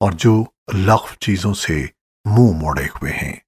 और जो लख चीज़ों से मुँह मोड़े हुए हैं।